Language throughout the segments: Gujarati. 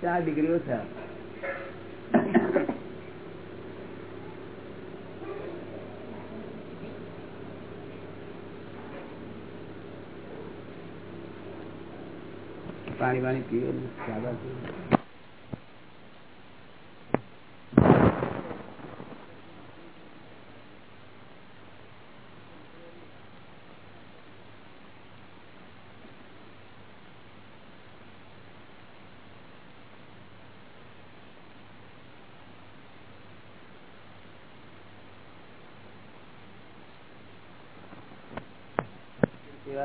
ચાર ડિગ્રી ઓછા પાણી પાણી પીવે સાદા પીવે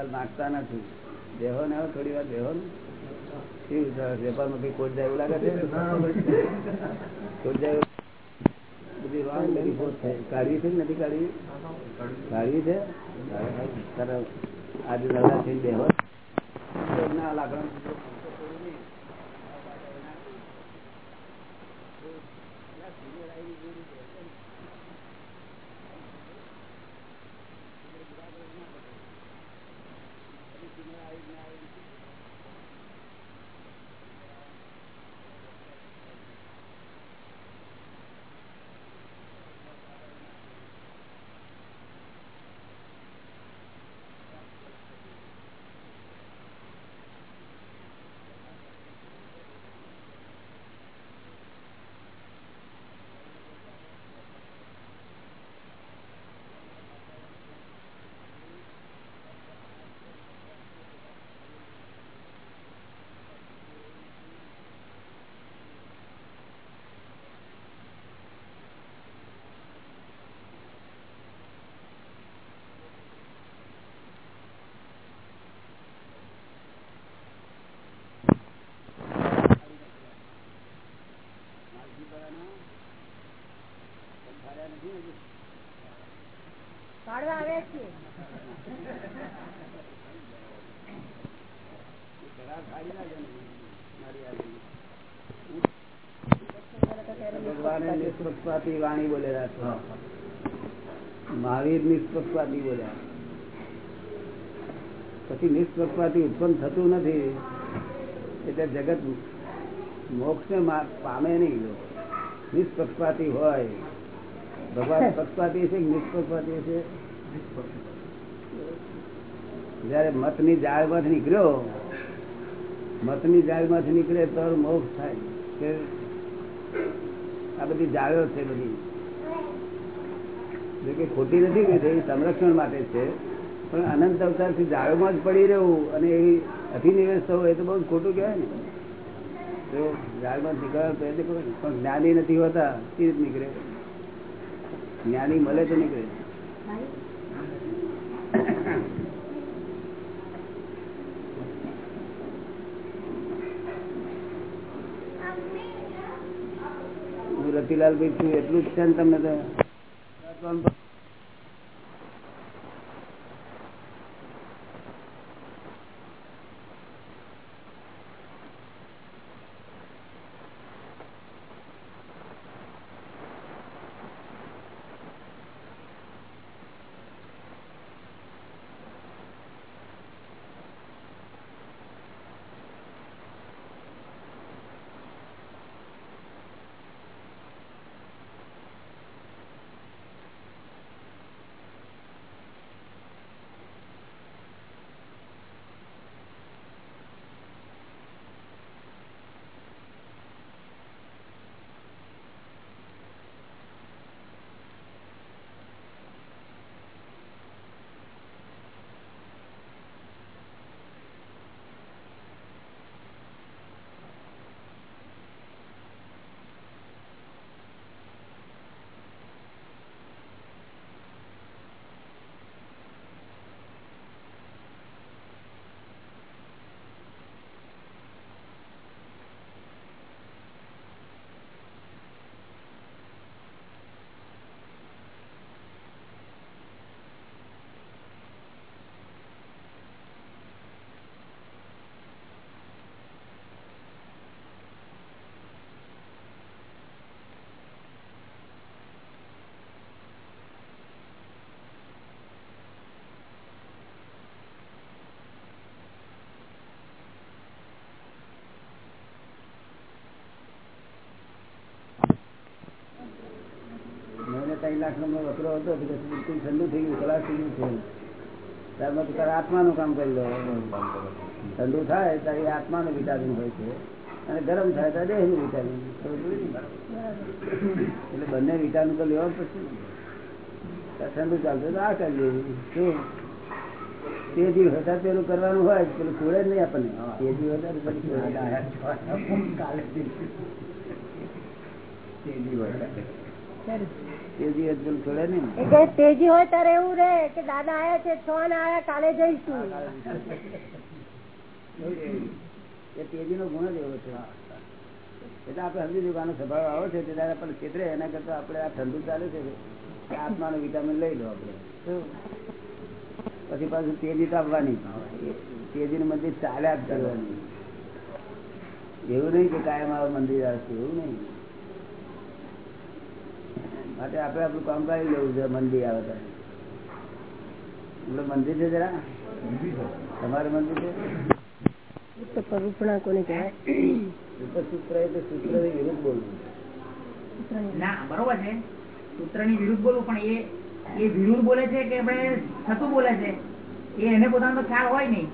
વાર નથી. દેહો ને થોડી વાર દેહો વેપારમાં કોટ જાય એવું લાગે છે? કોટ જાય બધી રોંગ કાઢવી છે નથી કાઢવી? કાઢવી છે. આજે નવરાત્રી દેહો ના લાકડા નિષ્પક્ષપાતી વાણી બોલેલા પછી નિષ્પક્ષપાતી ઉત્પન્ન થતું નથી, એટલે જગત મોક્ષ ને પામે નહીં નિષ્પક્ષપાતી હોય. ભગવાન પક્ષપાતી છે નિષ્પક્ષપાતી છે? જયારે મતની જાળમાંથી નીકળ્યો મતની જાળમાંથી નીકળે તો મોક્ષ થાય આ બધી જાળો છે બધી. ખોટી નથી કે સંરક્ષણ માટે છે, પણ અનંત અવતારથી જાળોમાં જ પડી રહેવું અને એવી અભિનિવેશ થવું એ તો બહુ ખોટું કહેવાય ને. તો જાળમાં નીકળવા પ્રયત્ન પણ જ્ઞાની નથી હોતા તે જ નીકળે. જ્ઞાની મળે તો નીકળે. હું રતિલાલ ભાઈ છું એટલું જ છે ને તમને લાખ નો વકરો હતો બિલકુલ ઠંડુ થઈ ગયું, કલાક થઈ ગયું છે. ત્યારબાદ તું તારા આત્માનું કામ કરી લો. ઠંડુ થાય ત્યારે આત્માનું વિટામિન હોય છે. અને ગરમ થાય ત્યારે દેહનું વિટામિન? એટલે બંને વિટામિન તો લેવા પડશે ઠંડુ ચાલતું તો આ કરી લેવું. શું? તેજી હતા પેલું કરવાનું હોય પેલું છોડે જ નહીં આપણને. તેજી હતા તો પછી તેજી અર્જુન છોડે ને. એટલે તેજી હોય ત્યારે એવું રે કે દાદા આયા છે છ ને આયા કાલે જઈશું. એ તેજી નો ગુણ જ એવો છે. એટલે આપણે સમજી લીધું સ્વભાવ આવો છે તે દાદા પણ ક્ષેત્રે એના કરતા આપણે આ ઠંડુ ચાલે છે આત્માનું વિટામિન લઈ લો આપણે. પછી પાછું તેજી તો આપવાની તેજી નું મંદિર ચાલ્યા જ કરવાની. એવું નહીં કે કાયમ આવે મંદિર આવશે એવું નહીં. માટે આપણે આપણું કામ કરી લેવું છે મંદિર આવે ત્યારે મંદિર છે જરા? તમારે મંદિર છે? સૂત્ર વિરુદ્ધ બોલવું ના બરોબર છે. સૂત્રની વિરુદ્ધ બોલવું પણ એ એ વિરુદ્ધ બોલે છે કે આપણે થતું બોલે છે? એ એને પોતાનો ખ્યાલ હોય નહીં.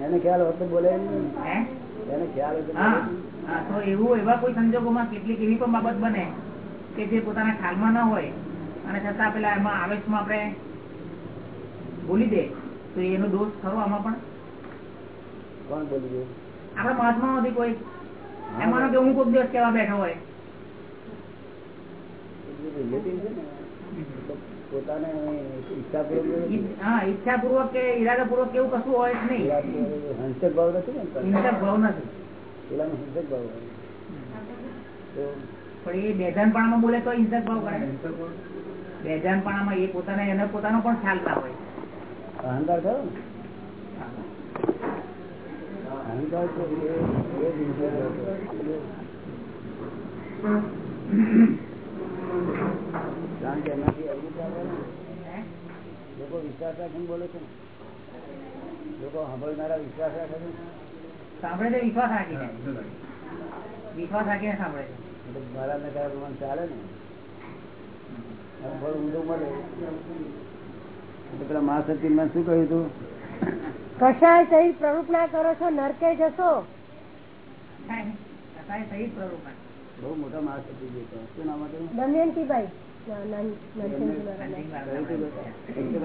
એને ખ્યાલ હોત તો બોલે એને ખ્યાલ હોય તો હા બોલે જ નહીં. હા, તો એવું એવા કોઈ સંજોગોમાં કેટલીક એવી પણ બાબત બને કે જે પોતાના ખ્યાલમાં ન હોય અને છતાં પેલા એમાં આવેશમાં આપણે બોલી દે તો એનો દોષ ખરો આમાં પણ? કોણ બોલી ગયું આપણા મહાત્મા નથી કોઈ. એમાં કે હું કોઈક દિવસ કેવા બેઠો હોય. પોતાને ઈચ્છાપૂર્વક કે ઈરાદાપૂર્વક કે એવું કશું હોય જ નહીં. હંસક ભાવ નથી ને? ભાવ નથી. પેલામાં હંસક ભાવ હોય. પણ એ બેજાનપણામાં બોલે તો હિંસક ભાવ કરે. બેજાનપણામાં એ પોતાને એને પોતાનો પણ ખ્યાલ ના હોય. અહંકાર ખરો અહંકાર. કારણ કે એનાથી? લોકો વિશ્વાસ રાખીને બોલે છે લોકો સાંભળનારા વિશ્વાસ રાખે છે સાંભળે છે વિશ્વાસ રાખીને? વિશ્વાસ રાખીને સાંભળે છે. એટલે મારા ને કયા પ્રમાણે ચાલે ને મળે. પેલા મહાસચિવમાં શું કહ્યું હતું કશાય સહિત પ્રરૂપણા કરો છો નરકે જશો. કસાય. બહુ મોટા મહાસચિવ છે શું નામ હતું? દમયંતીભાઈ.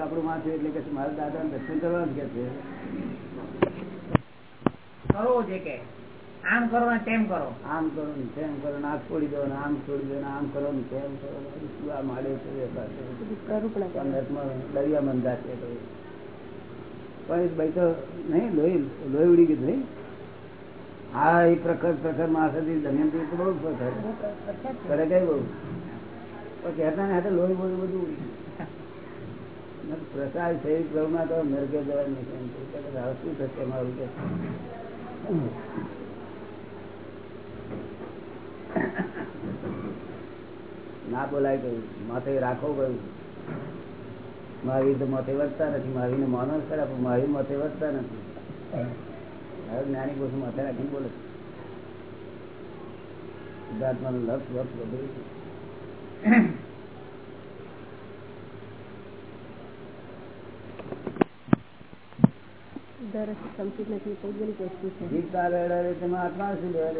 આપણું માં છે એટલે કે મારા દાદા દર્શન કરવા જ કે છે? કરો જે કે. આમ કરો ને તેમ કરો. આમ કરો ને તેમ કરો ને આ છોડી દો ને આમ છોડી દો ને આમ કરો ને તેમ કરો શું આ માડે છે દરિયા મંદા છે પણ ભાઈ તો નહીં લોહી લોહી ઉડી ગયું નહીં હા એ પ્રખર પ્રખર માસથી દમયંતી તો બહુ પ્રખર કરે કઈ બહુ? પણ કહેતા ને હાથે લોહી બોલું બધું ઉડી પ્રસાદ છે પ્રભુમાં તો નરકે જવા નહીં શું થશે મારું કે? ના બોલાય ગયું માથે રાખો ગયું મહાવીર તો માથે વધતા નથી મહાવીર ને માનો ખરા પણ મહાવીર માથે વધતા નથી હવે જ્ઞાની પુરુષ માથે રાખીને બોલે છે. સિદ્ધાર્થમાનું લક્ષ લક્ષ બધું છે. દર સમચિત નથી ભૌગોલિક વસ્તુ છે જીભ કારવેડાવે તેમાં આત્મા શું લેવા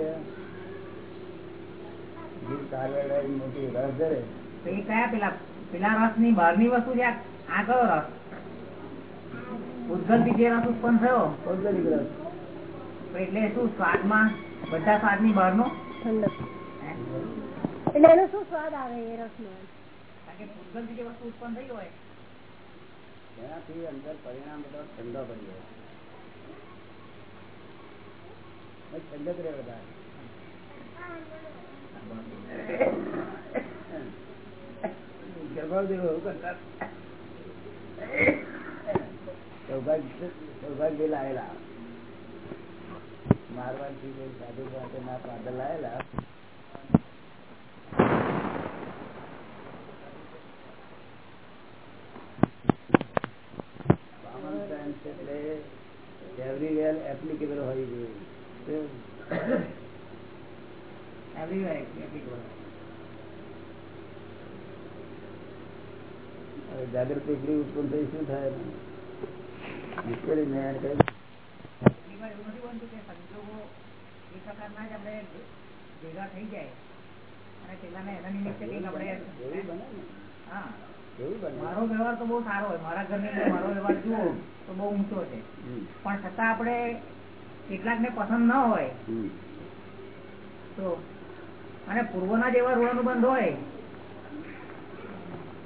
મોટી રસ ધરે. તો એ કયા પેલા પેલા રસની બહારની વસ્તુ છે આ? કયો રસ? ઉદ્ગલથી જે રસ ઉત્પન્ન થયો? ભૌગોલિક રસ. તો એટલે શું સ્વાદમાં બધા સ્વાદની બહાર નો એટલે એનો શું સ્વાદ આવે એ કારણ કે ઉદ્ગલથી જે વસ્તુ ઉત્પન્ન થઈ હોય. એનાથી અંદર પરિણામ બધો ઠંડો પડી જાય. ઠંડક રહે બધા એટલે everywhere applicable હોવી જોઈએ જાગૃતિ એટલી ઉત્પન્ન થઈ શું થાય મુશ્કેલી નહીં એને કઈ. ઘણી વાર એવું નથી બનતું કે સંજોગો એ પ્રકારના જ આપણે ભેગા થઈ જાય. અને પેલાને એના નિમિત્તે કંઈક આપણે હા. મારો વ્યવહાર તો બહુ સારો હોય. મારા ઘરની મારો વ્યવહાર જુઓ તો બહુ ઊંચો છે. પણ છતાં આપણે કેટલાક ને પસંદ ન હોય તો અને પૂર્વના જેવા ઋણાનુબંધ હોય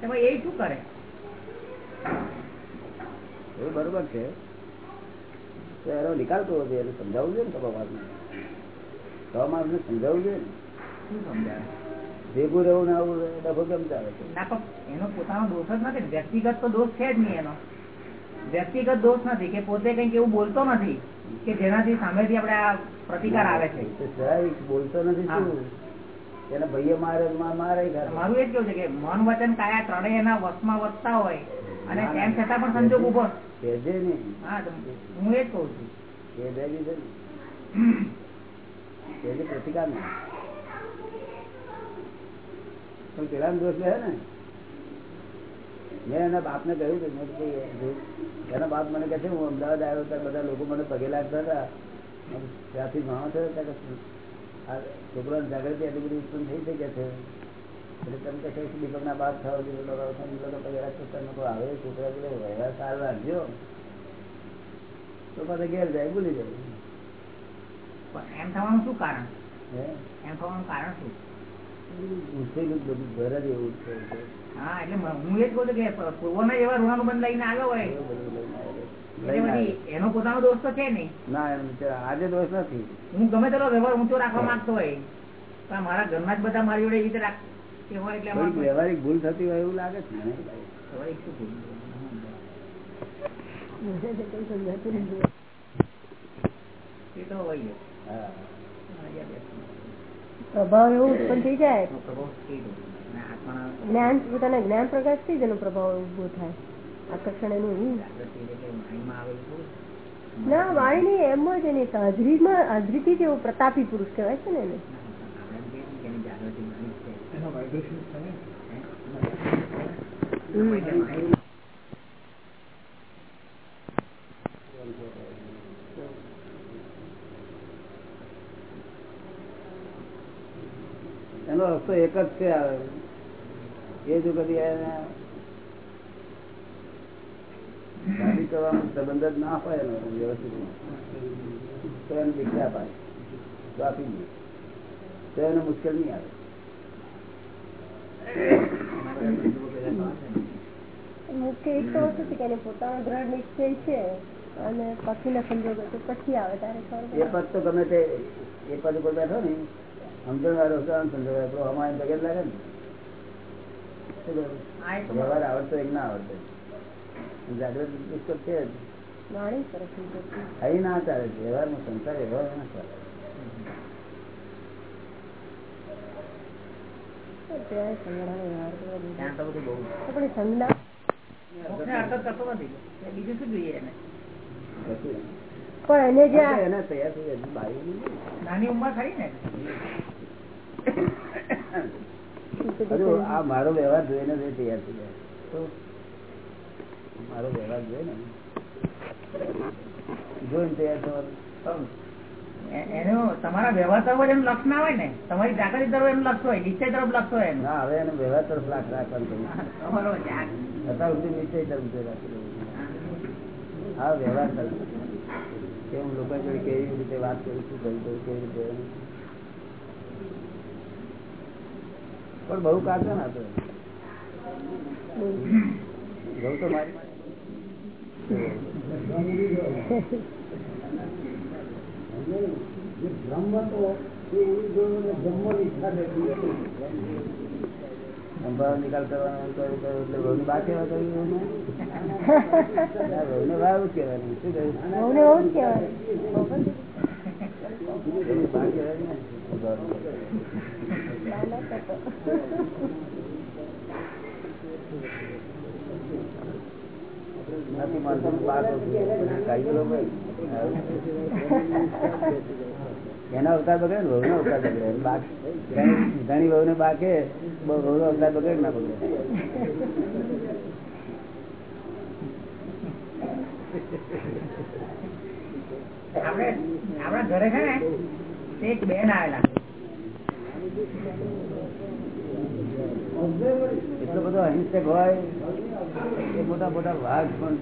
તો એ શું કરે? એ બરોબર છે. એનો નિકાલ કરવો જોઈએ એને સમજાવવું જોઈએ ને તમારા વાતને તમારા માણસને સમજાવવું જોઈએ ને. સમજાવે? ભેગું રહેવું ને આવું ડબો કેમ ચાલે છે? ના પણ એનો પોતાનો દોષ જ નથી વ્યક્તિગત તો દોષ છે જ નહીં એનો. વ્યક્તિગત દોષ નથી કે પોતે કંઈક એવું બોલતો નથી કે જેનાથી સામેથી આપણે આ પ્રતિકાર આવે છે. બોલતો નથી શું? એને ભાઈએ મારે મારે મારું એ જ કેવું છે કે મન વચન કાયા ત્રણેય એના વશમાં વસતા હોય અને તેમ છતાં પણ સંજોગ ઊભો કહેજે નહીં. હા હું એ જ કઉ છું. એ ભેગી છે ને પ્રતિકાર નહીં. પણ પેલા દોષ લે ને? મેં એના બાપને કહ્યું કે મેં એના બાપ મને કહે છે હું અમદાવાદ આવ્યો ત્યારે બધા લોકો મને પગે લાગતા હતા. ત્યાંથી માણસ થયો આ છોકરાની જાગૃતિ એટલી બધી ઉત્પન્ન થઈ શકે છે? એટલે તમે કહે છે કે દીપકના બાદ થાવ કહો આવે છોકરા જોડે વ્યવહાર સારો રાખજો. તો પાછા ઘેર જાય ભૂલી જાય. પણ એમ થવાનું શું કારણ? હે? એમ થવાનું કારણ શું? એનો પોતાનો દોષ તો છે નહીં. ના આજે દોષ નથી. હું ગમે તેનો વ્યવહાર ઊંચો રાખવા માંગતો હોય પણ મારા ઘરના જ બધા મારી જોડે રીતે રાખે વ્યવહારિક ભૂલ થતી હોય એવું લાગે છે. ભૂલ? સમજાતું એ તો હોય હા. પ્રભાવ એવો ઉત્પન્ન થઈ જાય. જ્ઞાન પોતાના જ્ઞાન પ્રકાશથી જ એનો પ્રભાવ ઊભો થાય. આકર્ષણ એનું. ના વાણી એમ જ એની હાજરીમાં હાજરીથી જ એવો પ્રતાપી પુરુષ કહેવાય છે ને એની. જાગૃતિ વાણી છે. હમ. વાણી એનો રસ્તો એક જ છે એ જો કદી શાદી કરવાનો સંબંધ જ ના હોય એનો વ્યવસ્થિત. તો એને દીકરા પાય તો આપી દે તો એને મુશ્કેલ નહીં આવે. મુખ્ય એક તો વસ્તુ છે કે પોતાનો દ્રઢ નિશ્ચય છે અને પછીના સંજોગો તો પછી આવે ત્યારે એ પદ તો ગમે તે એ પદ ઉપર બેઠો ને સમજણ વાળો હતો આમ સમજણ વાળો આપણો અમારે પગે લાગે ને. વ્યવહાર આવડતો એક ના આવડતો? જાગૃત પુસ્તક છે જ. ના ચાલે છે. વ્યવહારમાં સંસાર વ્યવહાર ના ચાલે. પણ એને? પણ એને જે. નાની ઉંમર ખરી ને? આ મારો વ્યવહાર જોઈને જ તૈયાર થઈ જાય. મારો વ્યવહાર જોઈને જોઈને તૈયાર થવાનું. એનો તમારા વ્યવહાર તરફ લક્ષ ના હોય ને? તમારી જાગૃતિ તરફ એમ લક્ષ હોય નિશ્ચય તરફ લક્ષ હોય ના હવે એનો વ્યવહાર તરફ લાખ રાખવાનું અત્યાર સુધી નિશ્ચય તરફ રાખી હા વ્યવહાર તરફ. હું લોકો જોડે કેવી રીતે વાત કરું છું કેવી રીતે પણ બહુ કાચો ના ઘઉં તો મારી સંભાવ નિકાલ કરવાનો કર્યું કર્યું એટલે બા કેવા? ના, જ કહેવાનું. શું કહ્યું? જ કહેવાય. ઘઉંની બા કહેવાય ને. ના, ના. એના અવતાર બગડે ને વહુનો અવતાર બગડે ધણી વહુ ને બાકે વહુ નો અવતાર બગડે ના બગડે આપણે આપણા ઘરે છે ને એક બેન આવેલા એટલો બધો અહિંસક હોય એ મોટા મોટા વાઘ પણ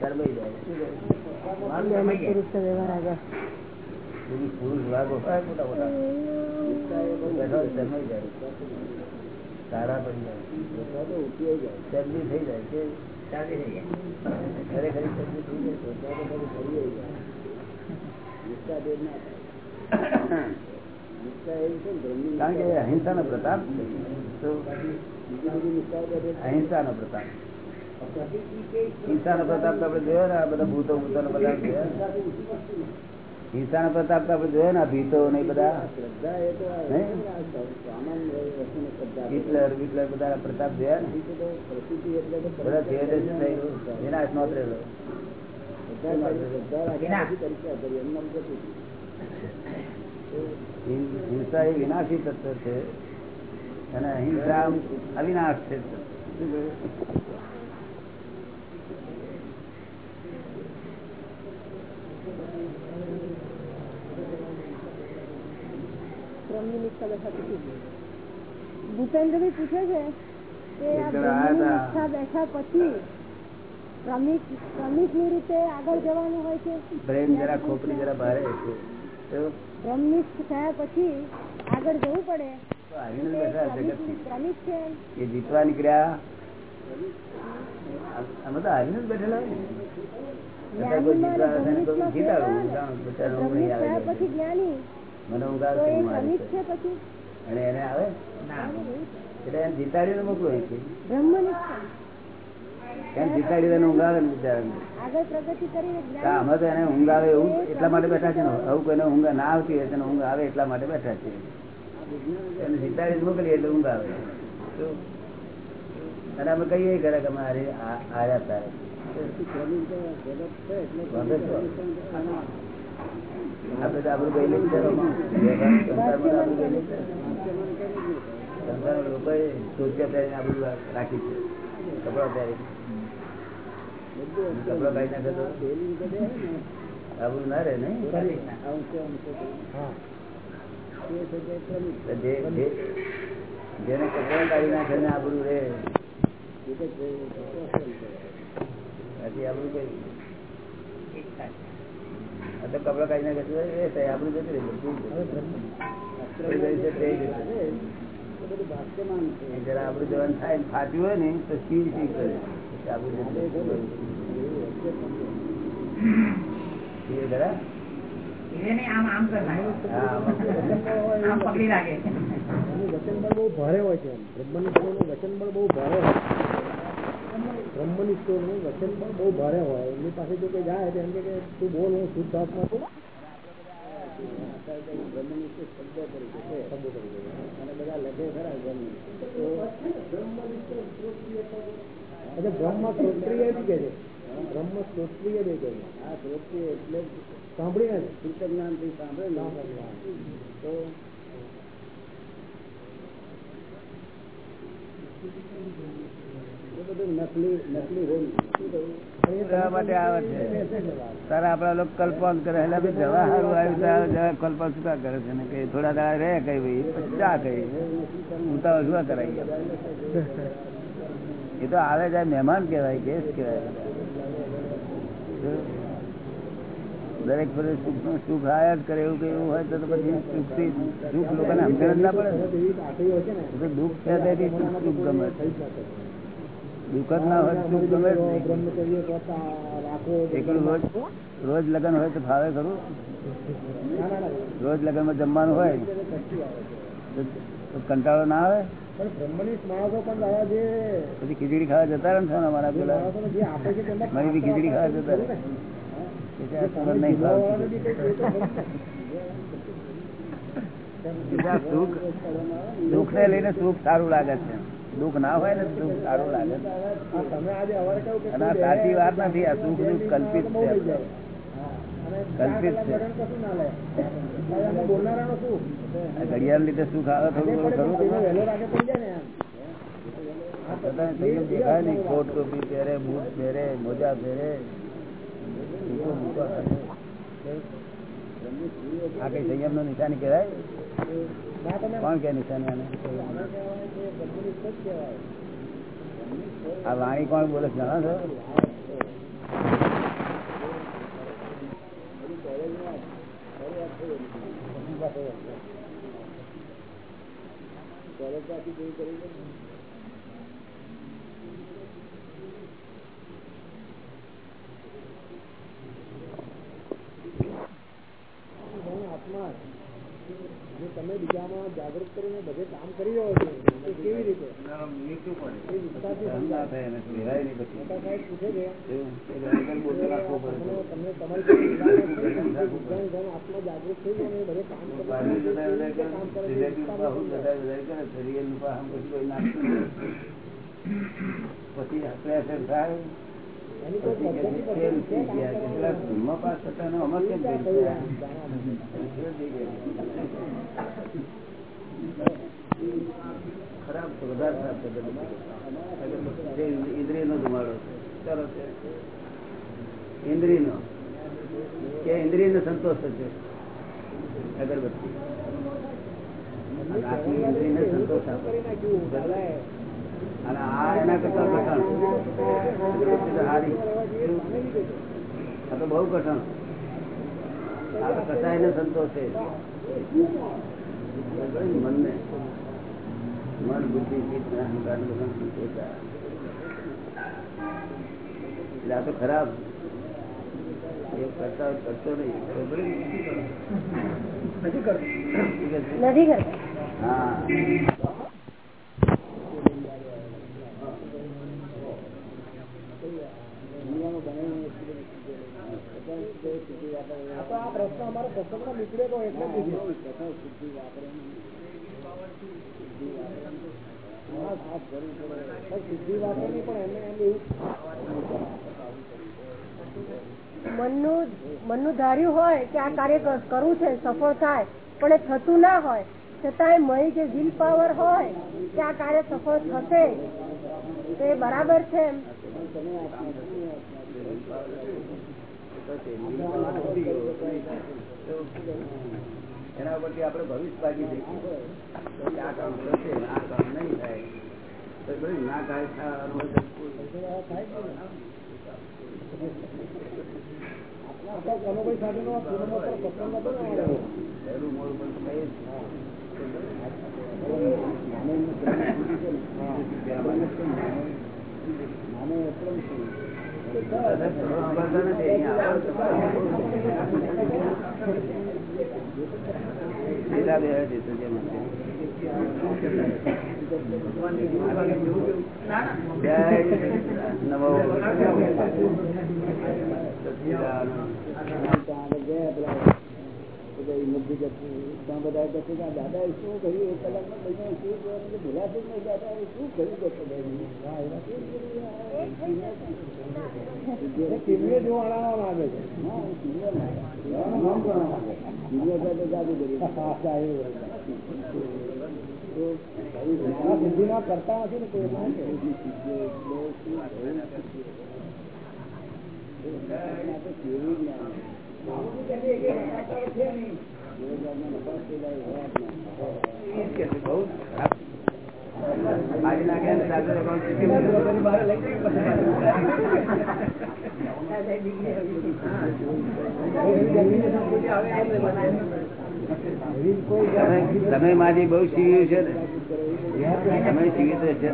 શરમાઈ જાય? પુરુષ વ્યવહાર આગળ. પુરુષ પુરુષ વાઘો હોય મોટા મોટા. શરમાઈ જાય. તારા પડી જાય. શરદી થઈ જાય જાય. ખરેખર શરદી થઈ જાય ના ને કારણ કે અહિંસાનો પ્રતાપ અહિંસા નો પ્રતાપ પ્રતાપ. હિંસાનો પ્રતાપ તો આપડે જોયો ને, આ બધા ભૂતો નો પ્રતાપ હિંસા નો. પ્રતાપ તો આપડે જોયો ને ભીતો ને બધા? હિટલર, વિટલર બધા પ્રતાપ જોયા ને. બધા થિયેટર શું થયું વિનાશ નોતરેલો હિં- હિંસા એ વિનાશી તત્વ છે. અને અહિંસા અવિનાશ છે. ભૂપેન્દ્રભાઈ પૂછે છે કે આ બેઠા પછી ક્રમિક ક્રમિકની રીતે આગળ જવાનું હોય છે? બ્રેન જરા ખોપરી જરા ભારે છે. બ્રહ્મનિષ્ઠ થયા પછી આગળ જવું પડે. એ જીતવા નીકળ્યા અમે તો આવીને જ બેઠેલા જીતાડું મોકલો બ્રહ્મનિષ્ઠ. કેમ જીતાડી એને ઊંઘ ને બિચારાને. આગળ પ્રગતિ કરીને તો જ્ઞાની અમે તો એને ઊંઘ આવે એવું એટલા માટે બેઠા છે ને. આવું કોઈને ઊંઘ ના આવતી હોય તેને ઊંઘ આવે એટલા માટે બેઠા છે એને જીતાડી મોકલીએ એટલે ઊંઘ આવે. અને અમે કહીએ ખરા કે અમારે આ- તારે વાંધો તો આપણું કઈ લેક્ચર સંસારમાં તો આપણું કઈ લેક્ચર સંસારમાં લોકોએ સોચ્યા પહેરીને આ બધું રાખી છે. ના રહે ને જે જે- જેને કપડા કાઢી નાખે ને આબરું રે કપડા કાઢી નાખે આપણું જતું રહે. બધું થોડી છે જરા આબરું જવાનું થાય ફાટ્યું હોય ને તો સીલ સીલ કરે. રાખે એનું વચન પણ બહુ ભારે હોય છે બ્રહ્મનિષ્ઠોનું વચન બળ બહુ ભારે હોય વચન બળ બહુ ભારે હોય. એમની પાસે જો કોઈ જાય તો એમ કે કે તું બોલ હું શુદ્ધ આત્મા છું. શબ્દો તરીકે છે. અને બધા લખે ખરા બ્રહ્મનિષ્ઠ. તો એટલે બ્રહ્મ શ્રોત્રિય બી કે છે બ્રહ્મ શ્રોત્રિય બી કે છે આ શ્રોત્રિય એટલે સાંભળીને જ. ચિત્ત જ્ઞાનથી સાંભળે ને તો એ બધું નકલી નકલી હોય શું કહ્યું? લોકો એ તો આવે જાય મહેમાન કહેવાય ગેસ્ટ કહેવાય. દરેક પુરુષ સુખનું સુખ આયા જ કરે, એવું કેવું હોય તો પછી સુખથી સુખ સમજણ જ ના પડે. ને. તો દુઃખ છે, તેથી છે. દુઃખ જ ના હોય સુખ ગમે રોજ લગ્ન હોય તો ફાવે ખરું? રોજ લગ્નમાં લગ્નમાં જમવાનું હોય કંટાળો ના આવે? પછી ખીચડી ખાવા જતા રહે ને અમારા પેલા. મારી ખીચડી ખાવા જતા રહે. સુખ દુઃખ ને લઈને સુખ સારું લાગે છે. દુઃખ ના હોય ને સુખ સારું લાગે. અને આ સાચી વાત નથી આ સુખ દુઃખ કલ્પિત છે. કલ્પિત ઘડિયાળ લીધે સુખ. આવે થોડું ઘણું ખરું ને કોટ ટોપી પહેરે બૂટ પહેરે મોજા પહેરે. આ કઈ સંયમ નો નિશાની કહેવાય? કોણ કે નિશાન આ વાણી કોણ બોલે જાણો છો? આત્મા તમે બીજામાં જાગૃત કરીને બધે કામ કરી રહ્યો છો એ કેવી રીતે એ વિસ્તારથી સહન ના સમજાવો. થાય એને કહેવાય નહીં પછી મોટા સાહેબ પૂછે છે એવું? એ અંદર બોલતો રાખવું પડે તમને તમને તમારી પાસે વિચાર નથી કે ધન ધન આત્મા જાગૃત થઈ ગયો અને બધે કામ કરી બહારની રહ્યો છે. બધા કેવી બધા રીતે કામ કરે કરે. છે એ રિલેટિવ વિસ્તારમાં બહુ સમજાવો. બધા બધા કરે છે. રિયલ નું પાહમ પછી કોઈ નાખતું નથી. પછી pressure થાય એની કોઈ પછી કે પદ્ધતિ ફેલ પદ્ધતિ થઈ છે ગયા કામ કેટલા કરવાની? ધૂળમાં પાસ થતા ને આમાં કેમ ફેલ કયું થયા? જાણવા મળે? ફેલ થઈ ગયા. ખરાબ વધારે ખરાબ છે ઇન્દ્રિય નો ધુમાડો છે. ઇન્દ્રિય નો કે ઇન્દ્રિય નો સંતોષ છે અગરબત્તી. અને ઇન્દ્રિય ને સંતોષ આપે. અને આ એના કરતા કઠણ. હારી. આ તો બહુ કઠણ. આ તો કસાય ને સંતોષ. છે મનને મન બુદ્ધિ ચિત્ત ને અહંકાર ને બધાને સંતોષ આવે. એટલે આ તો ખરાબ એ કરતા કરતો નહીં ખબર ને? નથી કરતા હા આ તો આ પ્રશ્ન અમારો પ્રસંગમાં નીકળ્યો હતો એટલે પૂછ્યો. હા, ખાસ કરવું પડે. પણ સિદ્ધિ વાપરવી પણ એમને એમ એવું મનનું મનનું ધાર્યું હોય કે આ કાર્ય કરવું છે, સફળ થાય, પણ એ થતું ના હોય, છતાંય મહી જે વિલ પાવર હોય કે આ કાર્ય સફળ થશે, તો એ બરાબર છે એના પરથી આપડે ભવિષ્ય આ કામ થશે, આ કામ નહીં થાય. ના જ. તો લીલા બે હતી તો જેમ હતી. દાદા શું કર્યું એક ભૂલાશે નહીં દાદા શું કર્યું એ કેવીએ જોવાના માંગે છે હા. આ સિદ્ધિમાં કરતા નથી ને કોઈ ના કે. બહુ ખરાબ. ને તમે મારી બહુ સીવ્યું છે ને. તમે સીવી છે.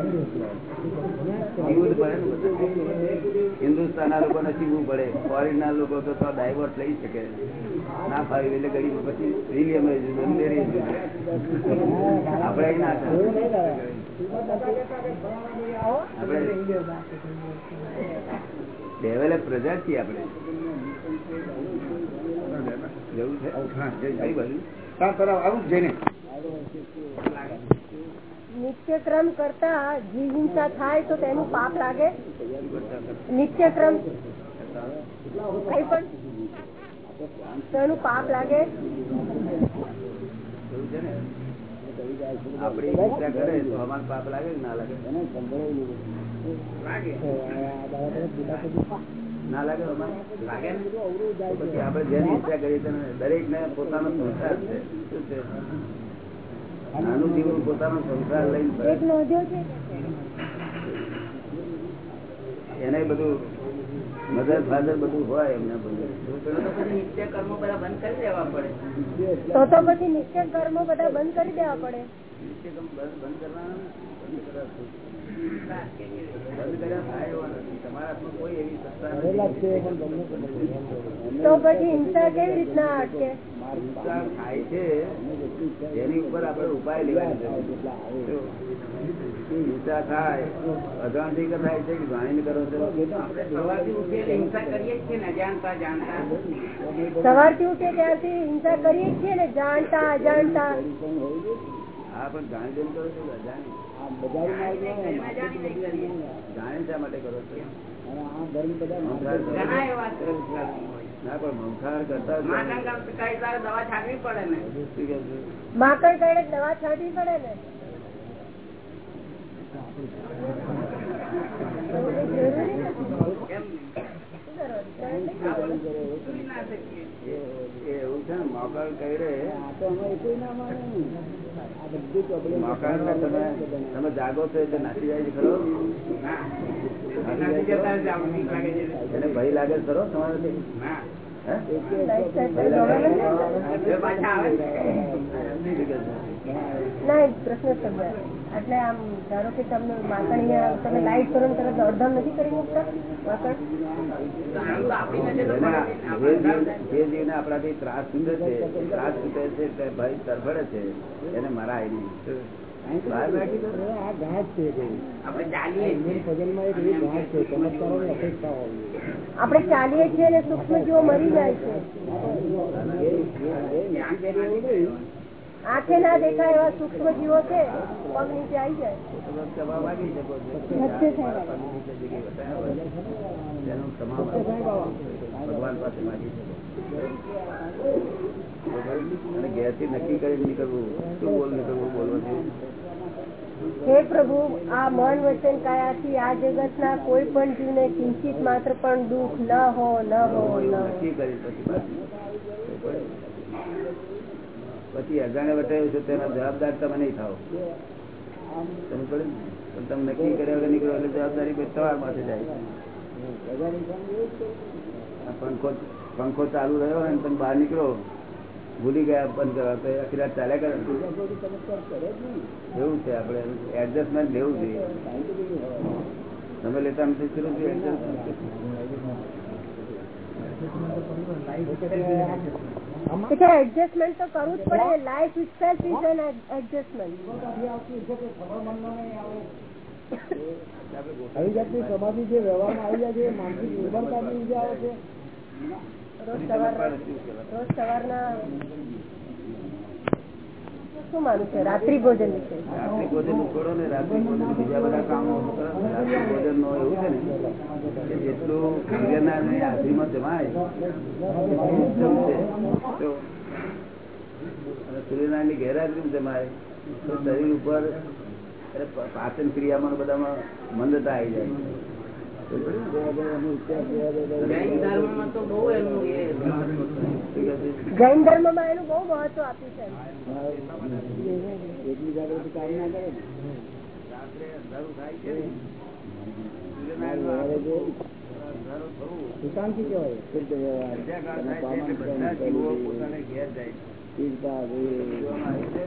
સીવવું તો પડે ને. હિન્દુસ્તાન ના લોકોને સીવવું પડે. ફોરેન ના લોકો તો ડાયવર્ટ લઈ શકે. ના ફાવી એટલે ગરીબ પછી રિલિયમ આપણે ના. આપણે ડેવલપ પ્રજા છીએ આપણે. જવું છે? કઈ બાજુ. નિત્યક્રમ કરતા જીવ હિંસા થાય તો તેનું પાપ લાગે. નિત્યક્રમ. કઈ પણ. તેનું પાપ લાગે. આપડે હિંસા કરે તો અમારે પાપ લાગે ના લાગે? પછી ના લાગે લાગે પછી આપણે જેની ઈચ્છા કરીએ દરેક ને પોતાનો સંસાર છે. શું છે? નાનું જીવન પોતાનો સંસાર લઈને એને બધું મધર ફાધર બધું હોય એમને બધું. તો પછી નિત્ય કર્મો બધા બંધ કરી દેવા પડે. તો તો પછી નિત્ય કર્મો બધા બંધ કરી દેવા પડે. નિત્યક્રમ બંધ બંધ કરવાના તો પછી હિંસા કેવી રીતના અટકે? હિંસા થાય છે એની ઉપર આપણે ઉપાય લેવાની હિંસા થાય અજાણથી થાય છે કે જાણીને કરો છો? સવારથી ઉઠીએ હિંસા કરીએ જ છીએ ને જાણતા જાણતા. સવારથી ઉઠે ત્યારથી હિંસા કરીએ જ છીએ ને જાણતા અજાણતા. હા પણ જાણી જોઈને કરો છો અજાણી? જાણી શા માટે કરો છો એવા છે. ના પણ મંખાર કરતા જ માંડણ ગામ કઈ તારે દવા છાંટવી પડે ને શું કહે? માકડ દવા છાંટવી પડે ને એવું છે રહે આ તો અમે કોઈ ના માને તમે તમે જાગો છો એટલે નાસી જાય છે ખરો? ભય લાગે છે ખરો? તમારે ના. પ્રશ્ન સમજાય. એટલે આમ ધારો કે તમને માકડીને તમે લાઈટ કરો ને તરત અડધમ નથી કરી મૂકતા જે જીવ- જે જીવને આપણાથી ત્રાસ છૂટે છે ત્રાસ છૂટે છે ભય તરફડે છે એને મરાય નહીં આપડે આ ઘાટ છે ચાલીએ છીએ. સૂક્ષ્મ જીવો મરી જાય છે આંખે ના દેખાય એવા સૂક્ષ્મ જીવો છે, પગ નીચે આવી જાય હે પ્રભુ, આ મન વચન કાયાથી આ જગત ના કોઈ પણ જીવ ને કિંચિત માત્ર પણ દુઃખ ન હો ન હો નક્કી કરી પછી. પછી અજાણે વટાયું છે, તેના જવાબદાર તમે નહીં થાવ તમે પડે ને? પણ તમે નક્કી કર્યા વગર નીકળો એટલે જવાબદારી પછી તમારા પાસે જાય. પંખો પંખો ચાલુ રહ્યો અને તમે બહાર નીકળો, ભૂલી ગયા, બંધ કરવા. તો આખી રાત ચાલ્યા કરે. એવું છે આપણે. એડજસ્ટમેન્ટ લેવું જોઈએ. તમે લેતા નથી શરૂ થયું એટલે એડજસ્ટમેન્ટ તો કરવું જ પડે. Life itself is an adjustment આવી જાતની સમાધિ જે વ્યવહારમાં આવી જાય છે એ માનસિક નિર્ભરતાની લીધે આવે છે. રોજ સવારના રોજ સવારના શું માનું છે? રાત્રિ ભોજન વિશે? રાત્રિ ભોજનનું ને રાત્રિ ભોજન બીજા બધા કામો રાત્રિ ભોજન નો એવું છે ને કે જેટલું સૂર્યનારાયણની હાજરીમાં જમાય ઉત્તમ છે તો અને સૂર્યનારાયણની ગેરહાજરીમાં જમાય તો શરીર ઉપર પાચન ક્રિયામાં બધામાં મંદતા આવી જાય. તો બહુ એનું એ ધર્મમાં એનું બહુ મહત્વ આપ્યું છે. એટલી થાય છે પોતાને ઘેર જાય છે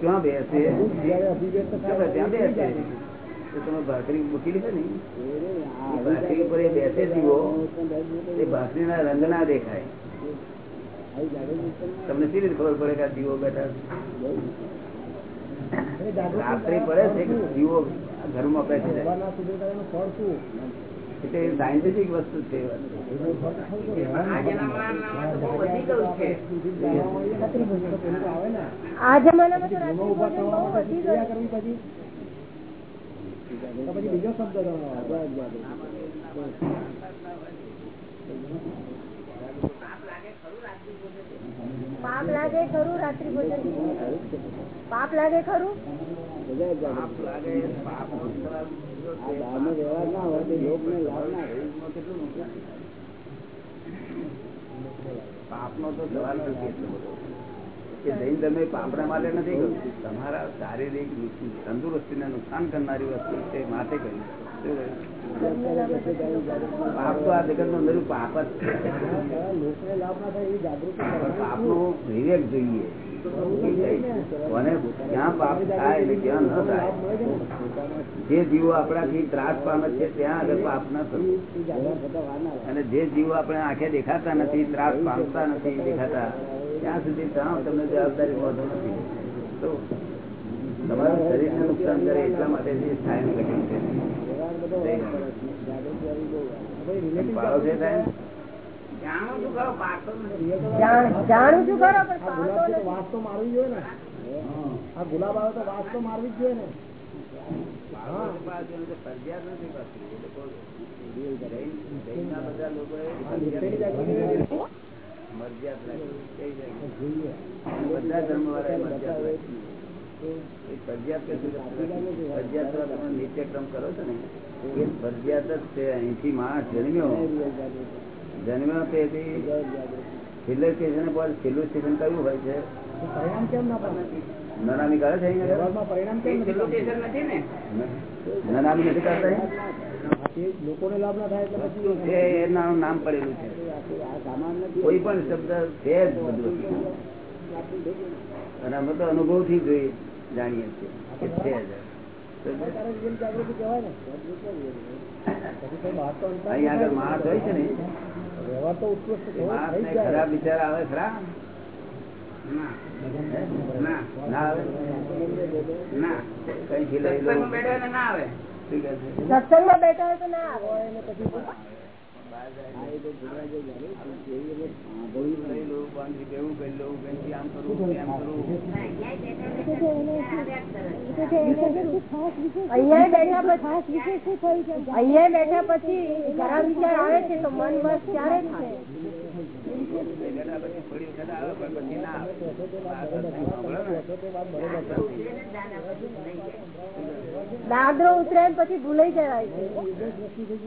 ક્યાં બેસે? તમે ભાખરી છે ને? એ ભાખરી ઉપર બેસે જીવો. એ ભાખરીના રંગ ના દેખાય. તમને સી રીતે ખબર પડે કે આ જીવો બેઠા રાત્રે પડે છે કે જીવો ઘરમાં શું એટલે એ સાયન્ટિફિક વસ્તુ છે આ જમાનામાં તો રાત્રિ ભોજન બહુ વધી ગયું. પછી તો પછી બીજો શબ્દ ગણો અપરાધ જાગૃતિ પાપ લાગે ખરું રાત્રિ ભોજન પાપ લાગે ખરું. પાપ લાગે પાપ નો વ્યવહાર હોય તો યોગને લાભ ના થાય. કેટલું નુકસાન પાપ નો તો જવાનો નથી એટલો બધો જૈન ધર્મે પાપના માટે નથી કહ્યું તમારા શારીરિક તંદુરસ્તીને નુકસાન કરનારી વસ્તુ તે માટે કહ્યું પાપ તો આ જગતનું બધું પાપ જ લાભ ના વિવેક જોઈએ. પાપ જે જીવો આપણાથી ત્રાસ પામે છે ત્યાં આગળ પાપ ન થયું અને જે જીવો આપણે આંખે દેખાતા નથી, ત્રાસ પામતા નથી, દેખાતા ત્યાં સુધી તણાવ તમને જવાબદારી હોતો નથી. તો તમારું શરીરને નુકસાન કરે એટલા માટે જે થાય ને કઠિન છે. પાડો છે જાણો છું ખરો પણ આ પાડતો ગુલાબ છે તો નથી. વાસ તો મારવી જોઈએ ને. આ ગુલાબ આવે તો વાસ તો મારવી જ જોઈએ ને. પાડો છે પાડતો. નથી, ફરજિયાત નથી. બધા ધર્મ તમે નિત્યક્રમ કરો છો ને. એ ફરજિયાત જ છે. અહીંથી માણસ જન્મ્યો. જન્મ્યો તેથી છેલ્લે સ્ટેશન પર છેલ્લું સ્ટેશન કયું હોય છે? પરિણામ કેમ ના નનામી કરે છે નથી? નનામી નથી કરતા લોકોને લાભ ના થાય એટલે પછી છે એનું નામ પડેલું છે. કોઈ પણ શબ્દ છે જ બધું અને અમે તો અનુભવથી જોઈ જાણીએ છીએ કે છે જ. તારે real જાગૃતિ કહેવાય ને પછી કોઈ બહાર તો અંતર અહીં આગળ માણસ હોય છે ને. વ્યવહાર તો ઉત્કૃષ્ટ ને. ખરાબ વિચાર આવે ખરા ના. આવે. કઈ થી લઈ લો. કહે છે? સત્સંગમાં બેઠા હોય તો ના આવે પછી અહીંયા બેઠા પછી અહીંયા બેઠા પછી ખરા વિચાર આવે છે તો મન બસ ક્યારે થાય? દાદરો ઉતરે પછી ભૂલાઈ જવાય છે.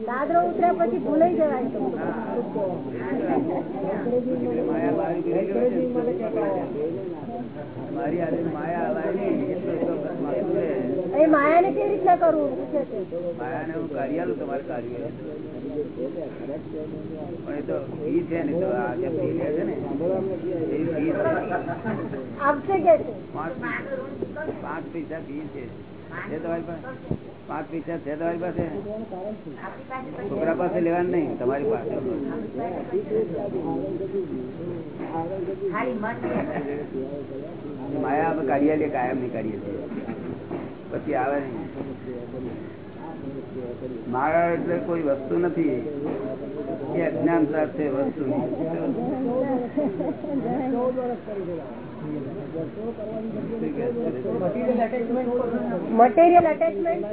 દાદરો ઉતરે પછી ભૂલાઈ જવાય. માયા મારી માયાને કેવી રીતના કરવું? માયા ને હું કાર્યાલું તમારે કાર્ય. પણ એ તો ફી છે ને તો આ જે ફી લે છે ને આપશે કે પાંચ પાંચ પૈસા ફી છે. છે પાસે? પાંચ પૈસા છે તમારી પાસે? છોકરા પાસે લેવાનું નહીં, તમારી પાસે. માયા અમે કાઢી કાયમ નહીં કાઢીએ પછી આવે નહીં. માયા એટલે કોઈ વસ્તુ નથી. એ અજ્ઞાનતા છે વસ્તુ મટીરિયલ અટેચમેન્ટ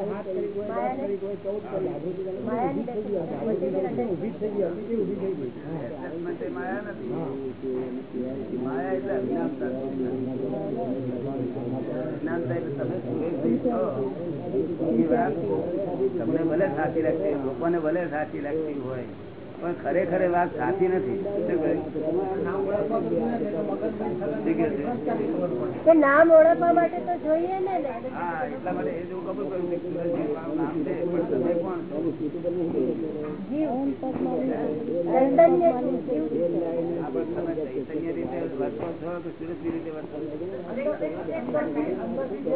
માયા નથી માયા એટલે અજ્ઞાનતા અજ્ઞાનતા એટલે તમે સુરેશભાઈ છો તમને ભલે સાચી લાગતી લોકોને ભલે સાચી લાગતી હોય. પણ ખરેખર એ વાત સાચી નથી. નામ ઓળખવા માટે તો જોઈએ ને હા એટલા માટે એ જ કબૂલ કરું છું કે સુરેશભાઈ મારું નામ છે પણ તમે કોણ છો? જીવ ચૈતન્ય જીવ આપણે તમે ચૈતન્ય રીતે વર્તો છો કે સુરેશની રીતે વર્તો છો?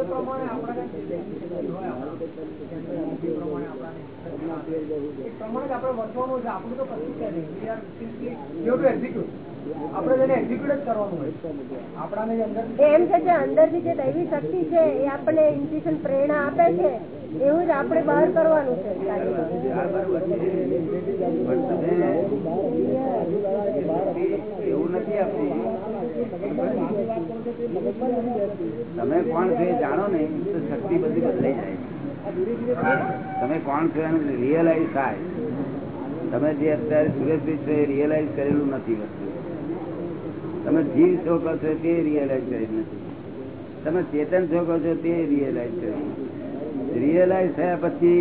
પ્રમાણે આપણે આપણાને એમ છે કે અંદરથી જે દૈવી શક્તિ છે એ આપણને ઇન્ટ્યુશન પ્રેરણા આપે છે એવું જ આપણે બહાર કરવાનું છે. એવું નથી આપતી તમે કોણ છે જાણો ને તો શક્તિ બધી બદલાઈ જાય. તમે કોણ છો એનું રિયલાઇઝ થાય. તમે જે અત્યારે સુરેશભાઈ છો એ રિયલાઇઝ કરેલું નથી વસ્તુ. તમે જીવ છો કહો છો તે રિયલાઇઝ કરેલું નથી. તમે ચેતન છો કહો છો તે રિયલાઇઝ કરેલું રિયલાઇઝ થયા પછી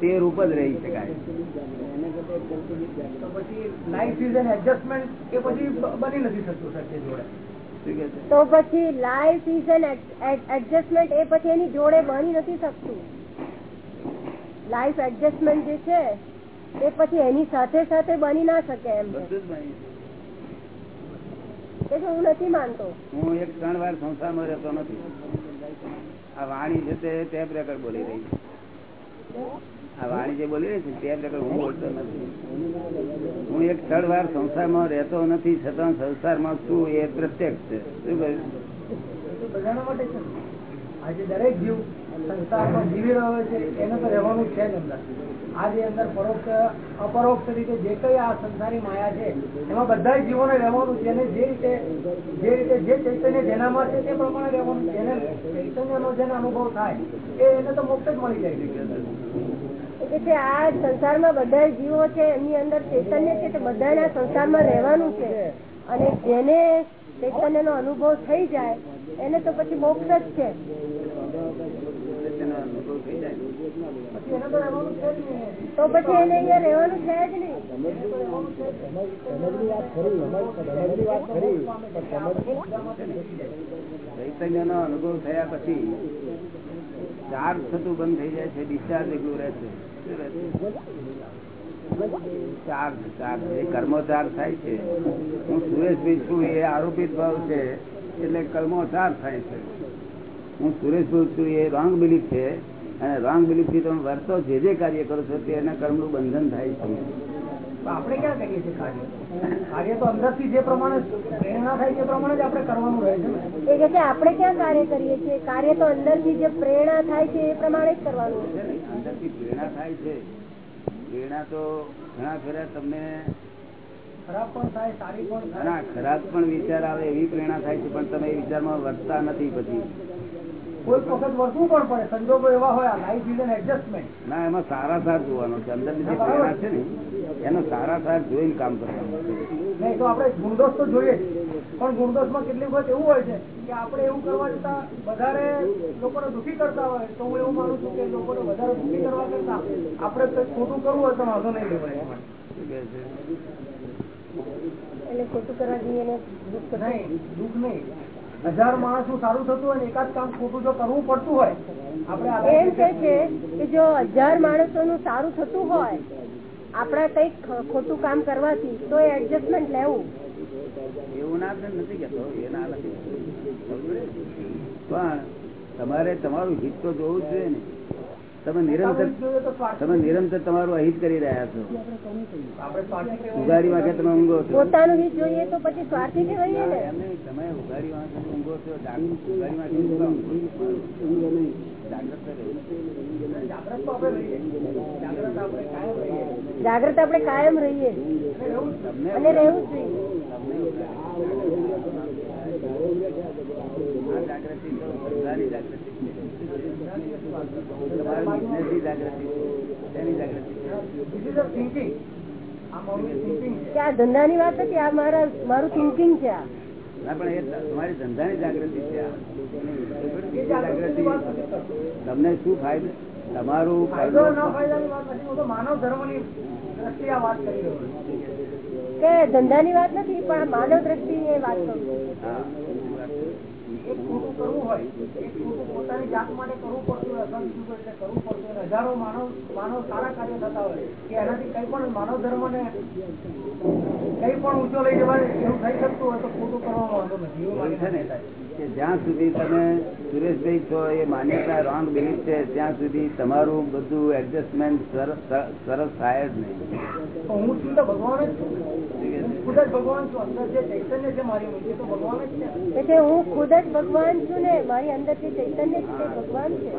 તે રૂપ જ રહી શકાય. તો પછી લાઈફ ઇઝ એન એડજસ્ટમેન્ટ એ પછી બની નથી શકતું સત્ય જોડે? શું કે છે? તો પછી લાઈફ ઇઝ એન એડજસ્ટમેન્ટ એ પછી એની જોડે બની નથી શકતું. લાઈફ એડજસ્ટમેન્ટ જે છે એ પછી એની સાથે સાથે બની ના શકે એમ હું નથી માનતો. હું એક ત્રણ વાર સંસારમાં રહેતો નથી. આ વાણી છે તે ટેપ રેકર્ડ બોલી રહી આ વાણી જે બોલી રહી છે ટેપ રેકર્ડ હું બોલતો નથી. હું એક ત્રણ વાર સંસારમાં રહેતો નથી છતાં સંસારમાં છું એ પ્રત્યક્ષ છે. શું કહ્યું? બધાના માટે છે. આજે દરેક જીવ એને આ સંસારી માયા બધા ચૈતન્ય એને એને સંસારમાં બધા જીવો છે એમની અંદર ચૈતન્ય છે, તે બધાના સંસારમાં રહેવાનું છે. અને જેને ચૈતન્યનો અનુભવ થઈ જાય, એને તો પછી મોક્ષ જ છે તેનો અનુભવ થઈ જાય પછી એને તો પછી એને અહીંયા રહેવાનું છે જ નહીં. અનુભવ થયા પછી ચાર્જ થતું બંધ થઈ જાય છે ડિસ્ચાર્જ એટલું રહે છે? Charge charge. એ કર્મો ચાર્જ થાય છે. હું સુરેશભાઈ છું, એ આરોપિત ભાવ છે, એટલે કર્મો ચાર્જ થાય છે. હું સુરેશભાઈ છું, એ રોંગ બિલીફ છે. અને રોંગ બિલીફથી તમે વર્તો જે જે કાર્ય કરો છો તેના કર્મનું બંધન થાય છે. આપણે ક્યાં કરીએ છીએ કાર્ય? કાર્ય તો અંદરથી જે પ્રમાણે પ્રેરણા થાય તે પ્રમાણે જ આપણે કરવાનું રહે છે એ કે આપણે ક્યાં કાર્ય કરીએ છીએ? કાર્ય તો અંદરથી જે પ્રેરણા થાય છે એ પ્રમાણે જ કરવાનું છે. અંદરથી પ્રેરણા થાય છે. પ્રેરણા તો ઘણા ફેરા તમને ખરાબ પણ થાય સારી પણ ના ખરાબ પણ વિચાર આવે એવી પ્રેરણા થાય છે પણ તમે એ વિચારમાં વર્તતા નથી પછી. કોઈ વખત વર્તવું પણ પડે. સંજોગો એવા હોય લાઈફ ઇઝ એન એડજસ્ટમેન્ટ ના એમાં સારા સાર જોવાનો છે. અંદરની જે પ્રેરણા છે ને એનો સારા સાર જોઈને કામ કરવાનું નહીં તો આપણે ગુણદોષ તો જોઈએ પણ ગુણદોષમાં કેટલીક વખત એવું હોય છે કે આપણે એવું કરવા જતા વધારે લોકોને દુઃખી કરતા હોય તો હું એવું માનું છું કે લોકોને વધારે દુઃખી કરવા કરતા આપણે કંઈક ખોટું કરવું હોય તો વાંધો નહીં લેવાય. એટલે ખોટું કરવા જઈએ દુઃખ નહીં દુઃખ નહીં. હજાર માણસનું સારું થતું હોય એકાદ કામ ખોટું જો કરવું પડતું હોય આપણે એમ કે છે કે જો હજાર માણસોનું સારું થતું હોય આપણા કંઈક ખોટું કામ કરવાથી તો એ એડજસ્ટમેન્ટ લેવું. એવું ના નથી કેતો એ ના નથી પણ તમારે તમારું હિત તો જોવું જોઈએ ને. તમે નિરંતર તમે નિરંતર તમારું અહિત કરી રહ્યા છો. આપણે સ્વાર્થી ઉગાડી વાગે તમે ઊંઘો છો. પોતાનું હિત જોઈએ તો પછી સ્વાર્થી કહેવાય ને? તમે ઉઘાડી વાંખે ઊંઘો છો. જાગૃત ઉઘાડી વાંખે ઊંઘો. રહેવું. જાગ્રત તો આપણે રહીએ જાગ્રત આપણે કાયમ રહીએ. જાગ્રત આપણે કાયમ રહીએ અને રહેવું જોઈએ. આ જાગૃતિ તો જાગૃતિ. આ મારું thinking છે. કે આ ધંધાની વાત નથી આ મારા મારું થિંકિંગ છે આ ના પણ એ તમારી ધંધાની જાગૃતિ છે કરતો. તમને શું ફાયદો તમારું ફાયદો માનવ ધર્મની દ્રષ્ટિએ આ વાત કરી છું કે ધંધાની વાત નથી પણ માનવ માનવ એ વાત કરું ખોટું કરવું હોય એક પોતાની જાત માટે કરવું પડતું અથવા બીજું કોઈ કરવું પડતું હજારો માનવ માનવ સારા કાર્ય થતા હોય કે એનાથી કઈ પણ માનવ ધર્મને કઈ પણ ઊંચો લઈ જવાય એવું થઈ શકતું હોય તો ખોટું કરવામાં વાંધો નથી એવું એવું છે ને? કે જ્યાં સુધી તમે સુરેશભાઈ છો એ માન્યતા રોંગ બિલીફ છે ત્યાં સુધી તમારું બધું એડજસ્ટમેન્ટ સરસ થાય જ નહીં. તો હું છું તો ભગવાન જ છું. હું ખુદ જ ભગવાન છું અંદર જે ચૈતન્ય છે મારી અંદર એ તો ભગવાન જ છે. કે છે હું ખુદ જ ભગવાન છું ને મારી અંદરથી ચૈતન્ય છે તે ભગવાન છે.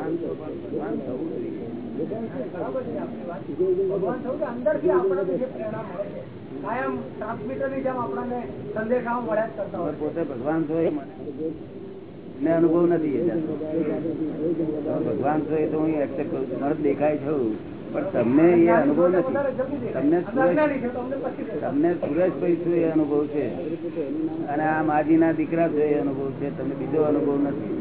ભગવાન થયું કે અંદરથી આપણને જે પ્રેરણા મળે છે. કાયમ ટ્રાન્સમીટરની જેમ આપણને સંદેશાઓ મળ્યા જ કરતા હોય પોતે ભગવાન છો એ મને. અનુભવ નથી ભગવાન છો તો હું એક્સેપ્ટ કરું છું. દેખાય છું પણ તમને એ અનુભવ નથી. તમને. તમને સુરેશભાઈ છું એ અનુભવ છે? અને આ માજીના દીકરા છે એ અનુભવ છે? તમને બીજો અનુભવ નથી?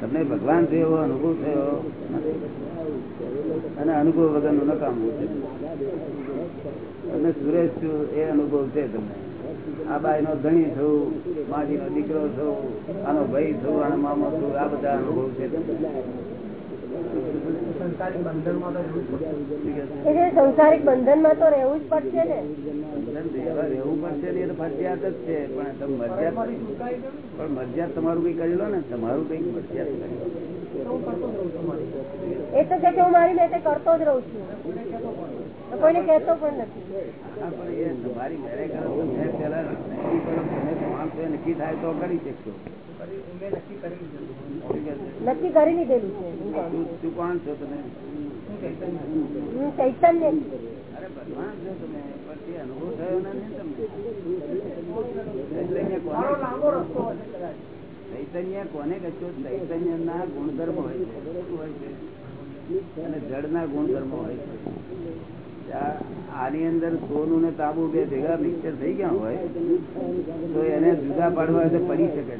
તમને ભગવાન છે એવો અનુભવ થયો અને અનુભવ વગરનું નકામું છે તમને સુરેશ છું એ અનુભવ છે તમને? આ બાઈ નો ધણી થયું માજી નો દીકરો થયો આનો ભાઈ થયો આનો મામો થયો આ બધા અનુભવ છે. સંસારિક તો સંસારિક બંધનમાં તો રહેવું જ પડશે ને રહેવું પડશે ને એ તો ફરજિયાત જ છે પણ તમે મરજિયાત પણ મરજિયાત તમારું કઈ કરી લો ને તમારું કઈ મરજિયાત કરી. તો. એ તો કે હું મારી મેં તે કરતો જ રહું છું કોઈને કહેતો પણ નથી. તો પણ નથી એ તમારી ઘરે કરો પેલા તમે નક્કી થાય તો કરી શકશો નક્કી કરી લીધું. છે? લીધેલું છે શું શું કોણ છો તમે હું ચૈતન્ય છું. હું ચૈતન્ય છું. અરે ભગવાન છો તમે પછી અનુભવ થયો ને તમને ચૈતન્ય કોને લાંબો રસ્તો ચૈતન્ય કોને કહેશો ચૈતન્ય ના ગુણધર્મ હોય છે છે અને જળ ના ગુણધર્મો હોય છે આની અંદર સોનું ને તાબુ બે ભેગા મિક્સર થઈ ગયા હોય તો એને જુદા પાડવા પડી શકે છે.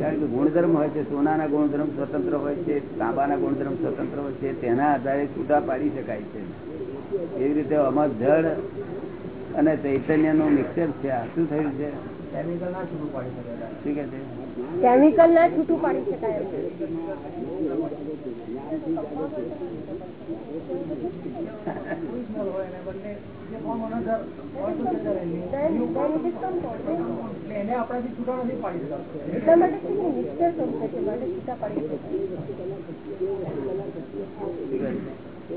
કારણ કે ગુણધર્મ હોય છે સોનાના ગુણધર્મ સ્વતંત્ર હોય છે તાંબાના ગુણધર્મ સ્વતંત્ર હોય છે તેના આધારે છૂટા પાડી શકાય છે. એવી રીતે આમાં જળ અને ચૈતન્યનું મિક્સર છે. આ શું થયું છે? કેમિકલ ના છૂટું પાડી શકાય. શું કે છે? કેમિકલ ના છૂટું પાડી શકાય એને આપણાથી છૂટા નથી પાડી શકતા. એટલા માટે છે ને મિક્સર શરૂ થાય છે માટે છૂટા પાડી?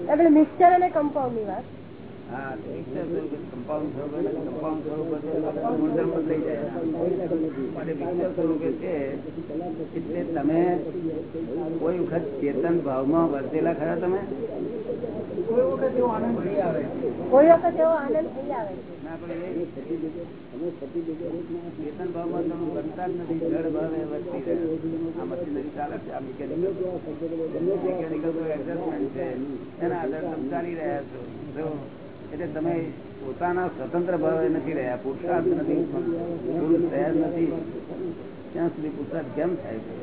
આપણે મિક્સર અને કમ્પાઉન્ડની વાત કમ્પાઉન્ડ કમ્પાઉન્ડ સ્વરૂપે તો ગુણધર્મ બદલાઈ જાય. સ્વરૂપે છે એટલે તમે કોઈ વખત ચેતન ભાવમાં વર્તેલા ખરા તમે? કોઈ વખત એવો આનંદ નહીં આવે. કોઈ વખત એવો આનંદ થઈ આવે. ચેતન ભાવમાં તમે વર્તતા જ નથી. જળ ભાવે વર્તી રહ્યા આ મશીનરી ચાલે છે આ મિકેનિકલ મિકેનિકલ એડજસ્ટમેન્ટ છે. એના આધારે તમે ચાલી રહ્યા છો. એટલે તમે પોતાના સ્વતંત્ર ભાવે નથી રહ્યા પુરુષાર્થ નથી પુરુષ રહ્યા નથી. ત્યાં સુધી પુરુષાર્થ કેમ થાય છે?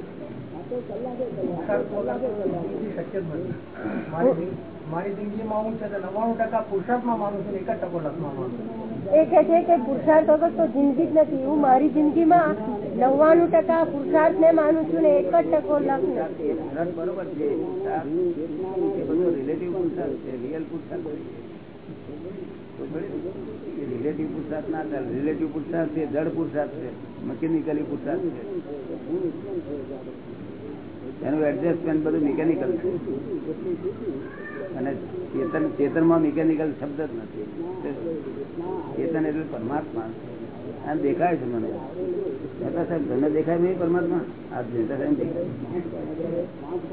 મારી જિંદગીમાં હું છે નવ્વાણું ટકા પુરુષાર્થમાં માનું છું એક જ ટકો લક્ષમાં માનું એ કે છે કે પુરુષાર્થ વગર તો જિંદગી જ નથી. હું મારી જિંદગીમાં નવ્વાણું ટકા પુરુષાર્થ ને માનું છું ને એક જ ટકો લક્ષ બરોબર છે. રિલેટિવ પુરુષાર્થ છે રિયલ પુરુષાર્થ. રિલેટિવ પુરસાદ ના ચાલે રિલેટિવ પુરસાદ છે, જળ પુરસાદ છે મિકેનિકલી પુરસાદ છે. એનું એડજસ્ટમેન્ટ બધું મિકેનિકલ છે. અને ચેતન, ચેતનમાં મિકેનિકલ શબ્દ જ નથી. ચેતન એટલે પરમાત્મા. એમ દેખાય છે મને. મહેતા સાહેબ, તમને દેખાય નહીં પરમાત્મા? આ મહેતા સાહેબ દેખાય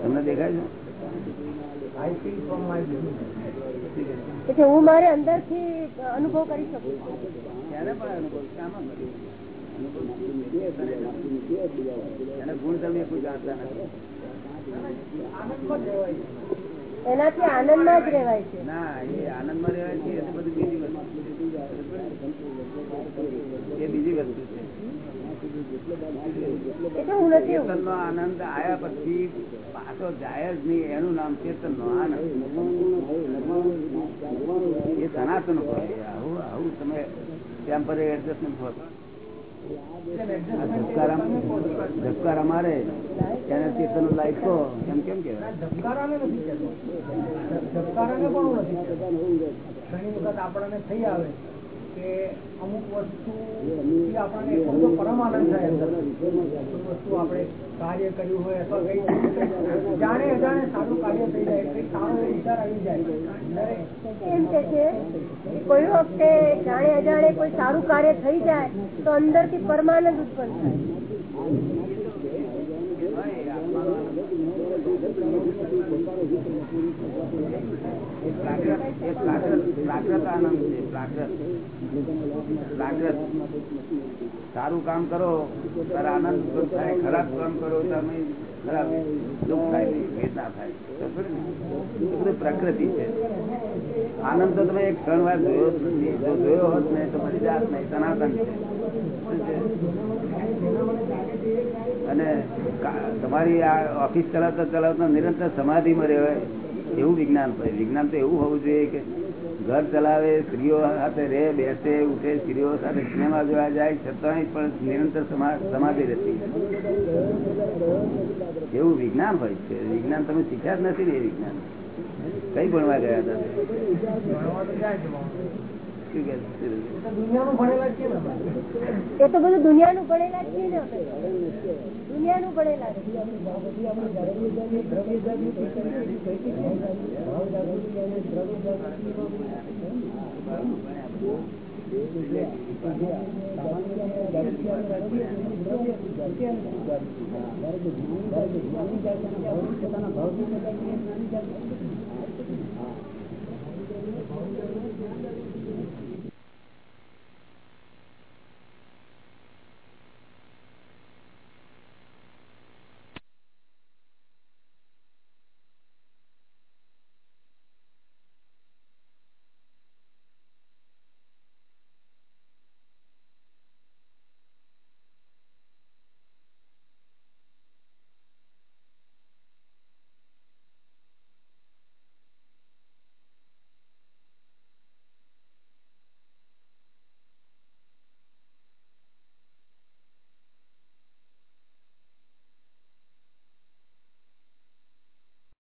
તમને દેખાય છે? એટલે હું મારે અંદરથી અનુભવ કરી શકું ત્યારે પણ અનુભવ શામાં મળ્યો? અનુભવ એને ગુણધર્મ એ કોઈ જાણતા નથી આનંદમાં જ રેવાય છે. એનાથી ના એ આનંદમાં રેવાય છે એ બધું બીજી વસ્તુ એ બીજી વસ્તુ છે. આનંદ આયા પછી પાછો જાય જ નહીં એનું નામ ચેતન નો આનંદ. એ સનાતન હોય આવું આવું તમે ટેમ્પરરી એડજસ્ટમેન્ટ હોય ધબકારા ધબકારા મારે એને ચેતન લાઈફ કહો, એમ કેમ કેવાય નથી કહેતો. ધબકારાને પણ હું નથી કહેતો. ઘણી વખત આપણને થઈ આવે. કે અમુક વસ્તુ આપણને એટલો પરમ આનંદ થાય વસ્તુ આપણે કાર્ય કર્યું હોય અથવા કઈ જાણે અજાણે સારું કાર્ય થઈ જાય, કઈ સારો વિચાર આવી જાય. એમ કે છે કોઈ વખતે જાણે અજાણે કોઈ સારું કાર્ય થઈ જાય, તો અંદરથી પરમાનંદ ઉત્પન્ન થાય એ પ્રાકૃત એ પ્રાકૃત પ્રાકૃત આનંદ છે પ્રાકૃત પ્રાકૃત સારું કામ કરો ત્યારે આનંદ દુઃખ થાય, ખરાબ કામ કરો, તમે ખરાબ દુઃખ થાય વેદના થાય. પ્રકૃતિ છે. આનંદ તો તમે એક ત્રણ વાર જોયો જો જોયો હોત ને તો તમારી જાત નહીં, સનાતન છે. અને તમારી આ ઓફિસ ચલાવતા ચલાવતા નિરંતર સમાધિમાં રહેવાય. એવું વિજ્ઞાન પડે વિજ્ઞાન તો એવું હોવું જોઈએ કે ઘર ચલાવે, સ્ત્રીઓ સાથે રહે, બેસે, ઉઠે, સ્ત્રીઓ સાથે સિનેમા જોવા જાય, છતાંય પણ નિરંતર સમા- સમાધિ રહેતી એવું વિજ્ઞાન હોય છે. વિજ્ઞાન તમે શીખ્યા જ નથી ને એ વિજ્ઞાન. કઈ ભણવા ગયા હતા? છે છે? એ તો છે બધું દુનિયાનું ભણેલા જ છીએ ને. દુનિયાનું ભણેલા છે